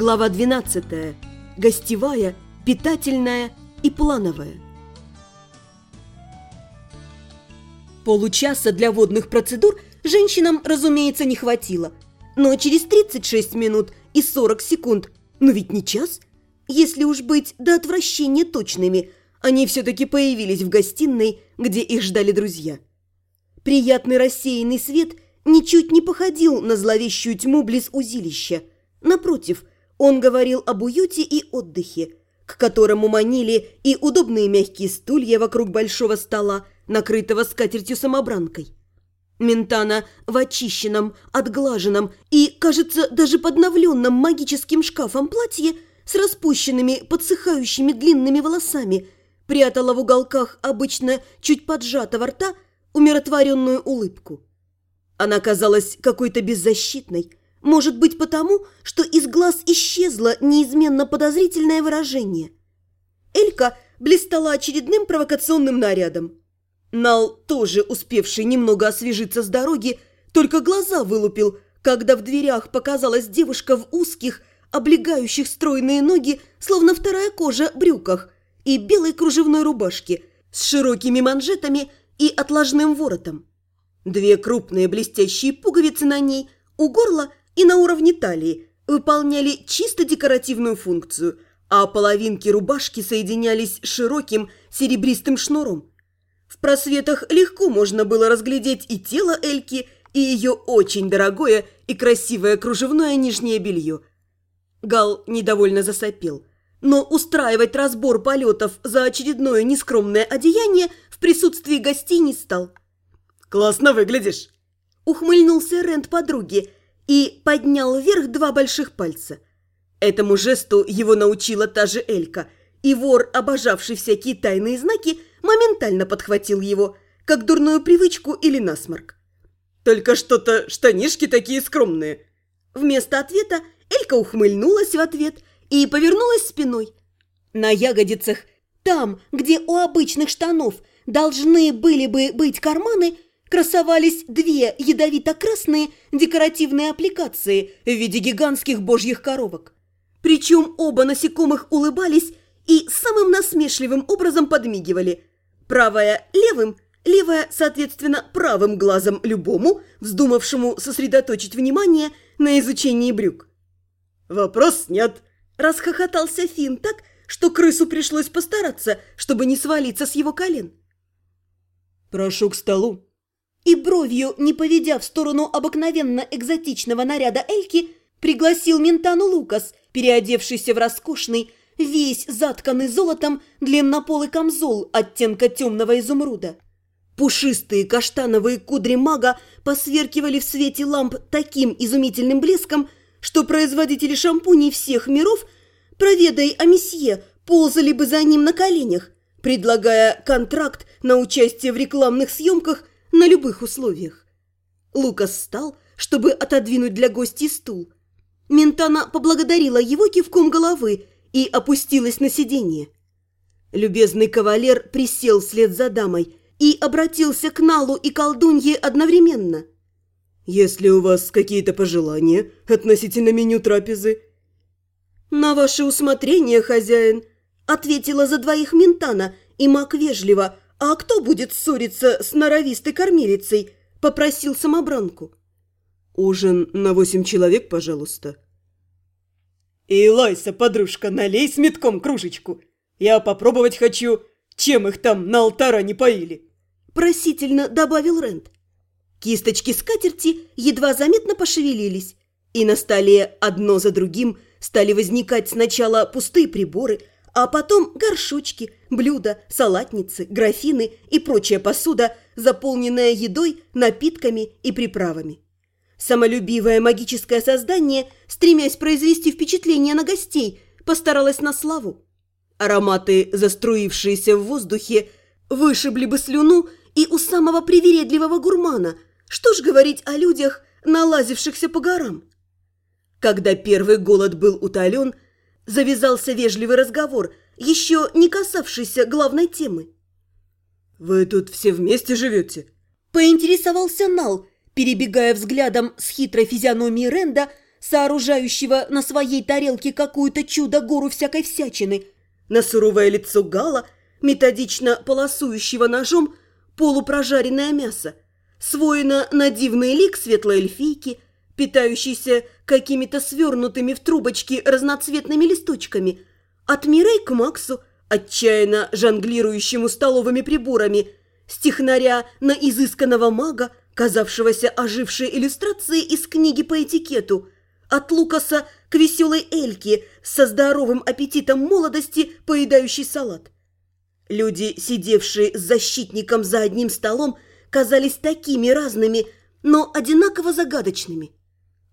Глава 12. Гостевая, питательная и плановая. Получаса для водных процедур женщинам, разумеется, не хватило. Но через 36 минут и 40 секунд, ну ведь не час, если уж быть до отвращения точными, они все-таки появились в гостиной, где их ждали друзья. Приятный рассеянный свет ничуть не походил на зловещую тьму близ узилища. Напротив, он говорил об уюте и отдыхе, к которому манили и удобные мягкие стулья вокруг большого стола, накрытого скатертью-самобранкой. Ментана в очищенном, отглаженном и, кажется, даже подновленном магическим шкафом платье с распущенными, подсыхающими длинными волосами прятала в уголках обычно чуть поджатого рта умиротворенную улыбку. Она казалась какой-то беззащитной, может быть потому, что из глаз исчезло неизменно подозрительное выражение. Элька блистала очередным провокационным нарядом. Нал, тоже успевший немного освежиться с дороги, только глаза вылупил, когда в дверях показалась девушка в узких, облегающих стройные ноги, словно вторая кожа, брюках и белой кружевной рубашке с широкими манжетами и отложным воротом. Две крупные блестящие пуговицы на ней, у горла и на уровне талии, выполняли чисто декоративную функцию, а половинки рубашки соединялись широким серебристым шнуром. В просветах легко можно было разглядеть и тело Эльки, и ее очень дорогое и красивое кружевное нижнее белье. Гал недовольно засопел, но устраивать разбор полетов за очередное нескромное одеяние в присутствии гостей не стал. «Классно выглядишь!» Ухмыльнулся Рент подруге и поднял вверх два больших пальца. Этому жесту его научила та же Элька, и вор, обожавший всякие тайные знаки, моментально подхватил его, как дурную привычку или насморк. «Только что-то штанишки такие скромные!» Вместо ответа Элька ухмыльнулась в ответ и повернулась спиной. На ягодицах, там, где у обычных штанов должны были бы быть карманы, красовались две ядовито-красные декоративные аппликации в виде гигантских божьих коровок. Причем оба насекомых улыбались и самым насмешливым образом подмигивали. Правая – левым, левая, соответственно, правым глазом любому, вздумавшему сосредоточить внимание на изучении брюк. «Вопрос снят!» – расхохотался Финн так, что крысу пришлось постараться, чтобы не свалиться с его колен. «Прошу к столу», и бровью, не поведя в сторону обыкновенно экзотичного наряда Эльки, пригласил Ментану Лукас, переодевшийся в роскошный, весь затканный золотом длиннополый камзол оттенка темного изумруда. Пушистые каштановые кудри мага посверкивали в свете ламп таким изумительным блеском, что производители шампуней всех миров, проведай о месье, ползали бы за ним на коленях, предлагая контракт на участие в рекламных съемках на любых условиях. Лукас встал, чтобы отодвинуть для гостей стул. Ментана поблагодарила его кивком головы и опустилась на сиденье. Любезный кавалер присел вслед за дамой и обратился к Налу и колдунье одновременно. «Если у вас какие-то пожелания относительно меню трапезы...» «На ваше усмотрение, хозяин», — ответила за двоих Ментана, и маг вежливо — «А кто будет ссориться с норовистой кормилицей?» – попросил самобранку. «Ужин на восемь человек, пожалуйста». «И Лайса, подружка, налей с метком кружечку. Я попробовать хочу, чем их там на алтара не поили». Просительно добавил Рент. Кисточки скатерти едва заметно пошевелились, и на столе одно за другим стали возникать сначала пустые приборы – а потом горшочки, блюда, салатницы, графины и прочая посуда, заполненная едой, напитками и приправами. Самолюбивое магическое создание, стремясь произвести впечатление на гостей, постаралось на славу. Ароматы, заструившиеся в воздухе, вышибли бы слюну и у самого привередливого гурмана. Что ж говорить о людях, налазившихся по горам? Когда первый голод был утолен – Завязался вежливый разговор, еще не касавшийся главной темы. «Вы тут все вместе живете?» Поинтересовался Нал, перебегая взглядом с хитрой физиономией Ренда сооружающего на своей тарелке какую-то чудо-гору всякой всячины, на суровое лицо Гала, методично полосующего ножом полупрожаренное мясо, с воина на дивный лик светлой эльфийки, питающийся какими-то свернутыми в трубочки разноцветными листочками, от Мирей к Максу, отчаянно жонглирующему столовыми приборами, с технаря на изысканного мага, казавшегося ожившей иллюстрацией из книги по этикету, от Лукаса к веселой Эльке со здоровым аппетитом молодости, поедающей салат. Люди, сидевшие с защитником за одним столом, казались такими разными, но одинаково загадочными.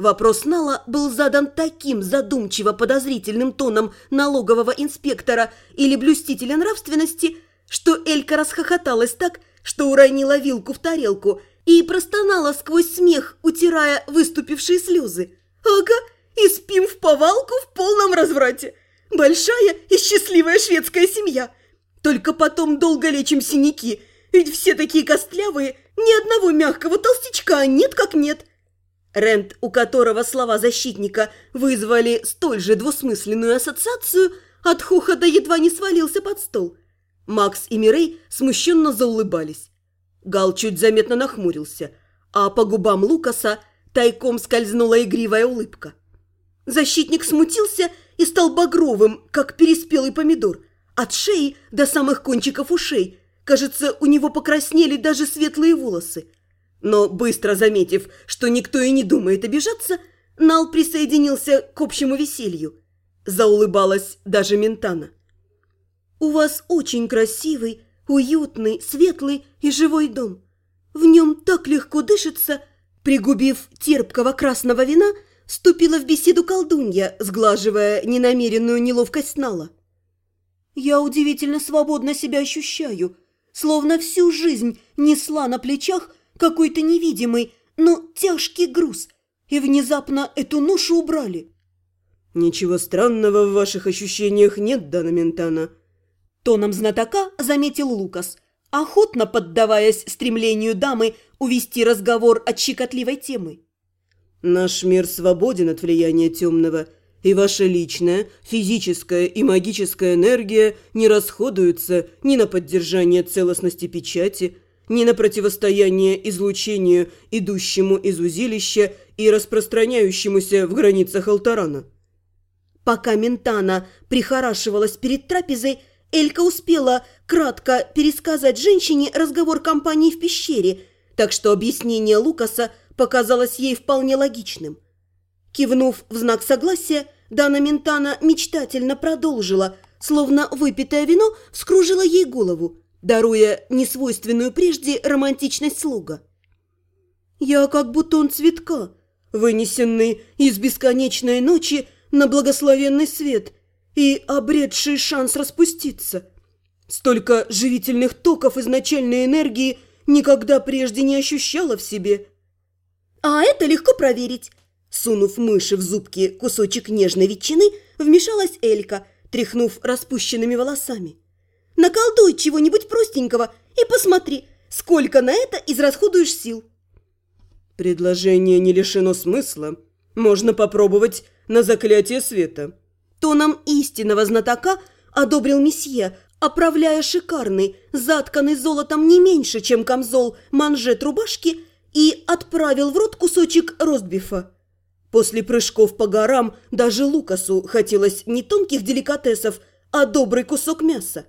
Вопрос Нала был задан таким задумчиво-подозрительным тоном налогового инспектора или блюстителя нравственности, что Элька расхохоталась так, что уронила вилку в тарелку и простонала сквозь смех, утирая выступившие слезы. «Ага, и спим в повалку в полном разврате. Большая и счастливая шведская семья. Только потом долго лечим синяки, ведь все такие костлявые, ни одного мягкого толстячка нет как нет». Рент, у которого слова защитника вызвали столь же двусмысленную ассоциацию, от хохота едва не свалился под стол. Макс и Мирей смущенно заулыбались. Гал чуть заметно нахмурился, а по губам Лукаса тайком скользнула игривая улыбка. Защитник смутился и стал багровым, как переспелый помидор, от шеи до самых кончиков ушей. Кажется, у него покраснели даже светлые волосы. Но быстро заметив, что никто и не думает обижаться, Нал присоединился к общему веселью. Заулыбалась даже Ментана. «У вас очень красивый, уютный, светлый и живой дом. В нем так легко дышится». Пригубив терпкого красного вина, ступила в беседу колдунья, сглаживая ненамеренную неловкость Нала. «Я удивительно свободно себя ощущаю, словно всю жизнь несла на плечах какой-то невидимый, но тяжкий груз, и внезапно эту ношу убрали. «Ничего странного в ваших ощущениях нет, Дана Ментана», – тоном знатока заметил Лукас, охотно поддаваясь стремлению дамы увести разговор от щекотливой темы. «Наш мир свободен от влияния темного, и ваша личная, физическая и магическая энергия не расходуются ни на поддержание целостности печати, ни на противостояние излучению, идущему из узилища и распространяющемуся в границах Алтарана. Пока Ментана прихорашивалась перед трапезой, Элька успела кратко пересказать женщине разговор компании в пещере, так что объяснение Лукаса показалось ей вполне логичным. Кивнув в знак согласия, Дана Ментана мечтательно продолжила, словно выпитое вино вскружило ей голову даруя несвойственную прежде романтичность слуга. «Я как бутон цветка, вынесенный из бесконечной ночи на благословенный свет и обретший шанс распуститься. Столько живительных токов изначальной энергии никогда прежде не ощущала в себе». «А это легко проверить». Сунув мыши в зубки кусочек нежной ветчины, вмешалась Элька, тряхнув распущенными волосами. Наколдуй чего-нибудь простенького и посмотри, сколько на это израсходуешь сил. Предложение не лишено смысла. Можно попробовать на заклятие света. Тоном истинного знатока одобрил месье, оправляя шикарный, затканный золотом не меньше, чем камзол, манжет рубашки и отправил в рот кусочек ростбифа. После прыжков по горам даже Лукасу хотелось не тонких деликатесов, а добрый кусок мяса.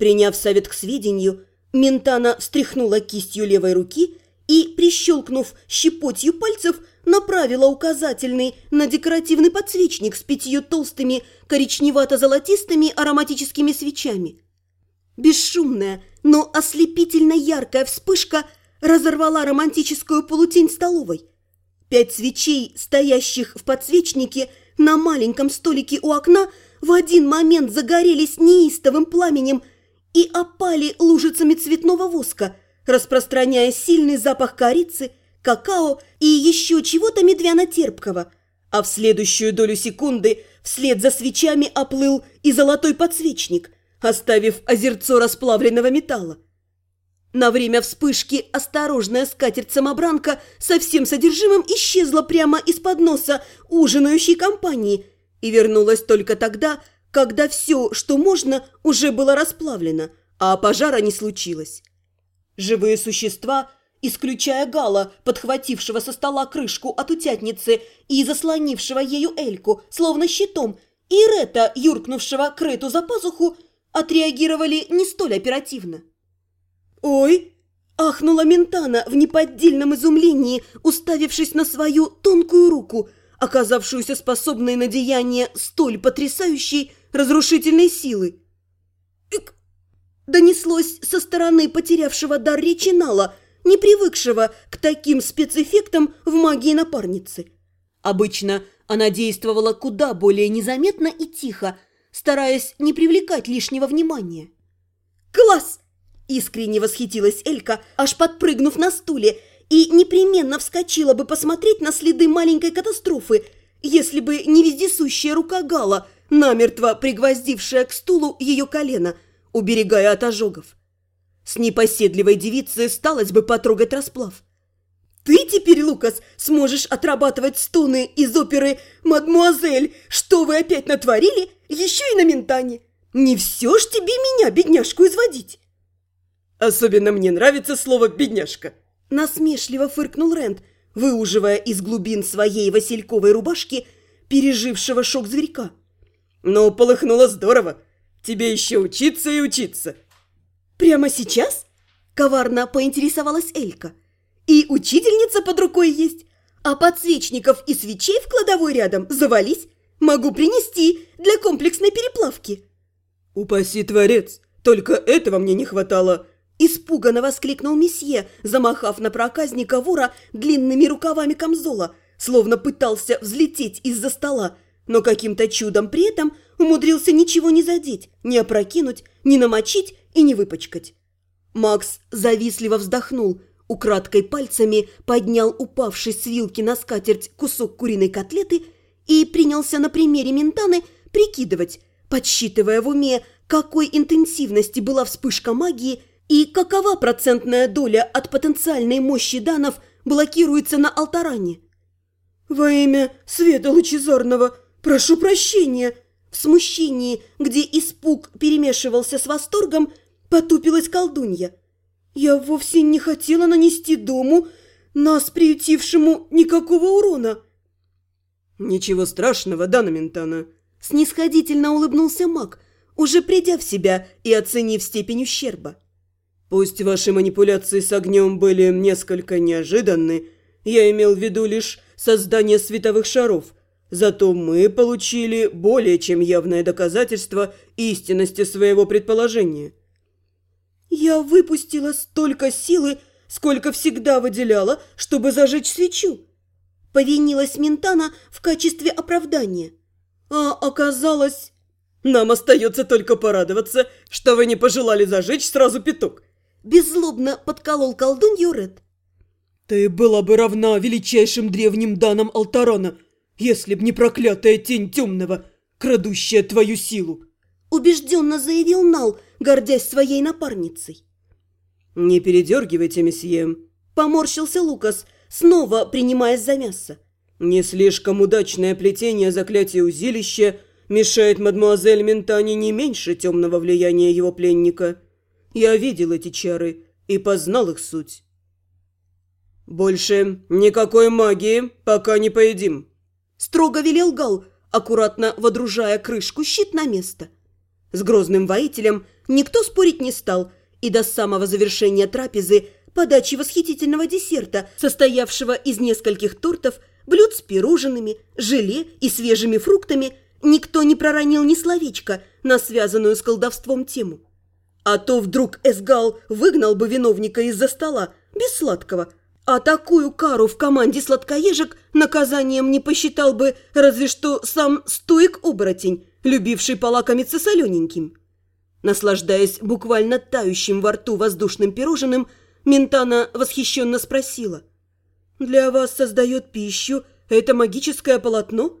Приняв совет к сведению, Ментана встряхнула кистью левой руки и, прищелкнув щепотью пальцев, направила указательный на декоративный подсвечник с пятью толстыми коричневато-золотистыми ароматическими свечами. Бесшумная, но ослепительно яркая вспышка разорвала романтическую полутень столовой. Пять свечей, стоящих в подсвечнике на маленьком столике у окна, в один момент загорелись неистовым пламенем – и опали лужицами цветного воска, распространяя сильный запах корицы, какао и еще чего-то медвяно-терпкого. А в следующую долю секунды вслед за свечами оплыл и золотой подсвечник, оставив озерцо расплавленного металла. На время вспышки осторожная скатерть-самобранка со всем содержимым исчезла прямо из-под носа ужинающей компании и вернулась только тогда, когда все, что можно, уже было расплавлено, а пожара не случилось. Живые существа, исключая Гала, подхватившего со стола крышку от утятницы и заслонившего ею Эльку, словно щитом, и Рета, юркнувшего к Рету за пазуху, отреагировали не столь оперативно. «Ой!» – ахнула Ментана в неподдельном изумлении, уставившись на свою тонкую руку, оказавшуюся способной на деяние столь потрясающей разрушительной силы. «Эк!» – донеслось со стороны потерявшего дар речи Нала, не привыкшего к таким спецэффектам в магии напарницы. Обычно она действовала куда более незаметно и тихо, стараясь не привлекать лишнего внимания. «Класс!» Искренне восхитилась Элька, аж подпрыгнув на стуле, и непременно вскочила бы посмотреть на следы маленькой катастрофы, если бы не вездесущая рука Гала, намертво пригвоздившая к стулу ее колено, уберегая от ожогов. С непоседливой девицей сталось бы потрогать расплав. «Ты теперь, Лукас, сможешь отрабатывать стоны из оперы «Мадмуазель, что вы опять натворили?» еще и на ментане. Не все ж тебе меня, бедняжку, изводить!» Особенно мне нравится слово «бедняжка». Насмешливо фыркнул Рент, выуживая из глубин своей васильковой рубашки пережившего шок зверька. Но полыхнуло здорово. Тебе еще учиться и учиться. Прямо сейчас? Коварно поинтересовалась Элька. И учительница под рукой есть. А подсвечников и свечей в кладовой рядом завались. Могу принести для комплексной переплавки. Упаси творец, только этого мне не хватало. Испуганно воскликнул месье, замахав на проказника вора длинными рукавами камзола, словно пытался взлететь из-за стола, но каким-то чудом при этом умудрился ничего не задеть, не опрокинуть, не намочить и не выпачкать. Макс завистливо вздохнул, украдкой пальцами поднял упавший с вилки на скатерть кусок куриной котлеты и принялся на примере Ментаны прикидывать, подсчитывая в уме, какой интенсивности была вспышка магии и какова процентная доля от потенциальной мощи данов блокируется на алтаране? «Во имя света лучезарного, прошу прощения!» В смущении, где испуг перемешивался с восторгом, потупилась колдунья. «Я вовсе не хотела нанести дому, нас приютившему, никакого урона!» «Ничего страшного, да, Наментана?» Снисходительно улыбнулся маг, уже придя в себя и оценив степень ущерба. Пусть ваши манипуляции с огнем были несколько неожиданны, я имел в виду лишь создание световых шаров, зато мы получили более чем явное доказательство истинности своего предположения. Я выпустила столько силы, сколько всегда выделяла, чтобы зажечь свечу. Повинилась Ментана в качестве оправдания. А оказалось... Нам остается только порадоваться, что вы не пожелали зажечь сразу пяток. Беззлобно подколол колдунью Ред. «Ты была бы равна величайшим древним данам Алтарана, если б не проклятая тень темного, крадущая твою силу!» Убежденно заявил Нал, гордясь своей напарницей. «Не передергивайте, месье!» Поморщился Лукас, снова принимаясь за мясо. «Не слишком удачное плетение заклятия узилища мешает мадмуазель Ментане не меньше темного влияния его пленника». Я видел эти чары и познал их суть. «Больше никакой магии, пока не поедим!» Строго велел Гал, аккуратно водружая крышку щит на место. С грозным воителем никто спорить не стал, и до самого завершения трапезы подачи восхитительного десерта, состоявшего из нескольких тортов, блюд с пирожными, желе и свежими фруктами, никто не проронил ни словечка на связанную с колдовством тему. А то вдруг Эсгал выгнал бы виновника из-за стола, без сладкого. А такую кару в команде сладкоежек наказанием не посчитал бы разве что сам стоик-оборотень, любивший полакомиться солененьким. Наслаждаясь буквально тающим во рту воздушным пирожным, Ментана восхищенно спросила. «Для вас создает пищу это магическое полотно?»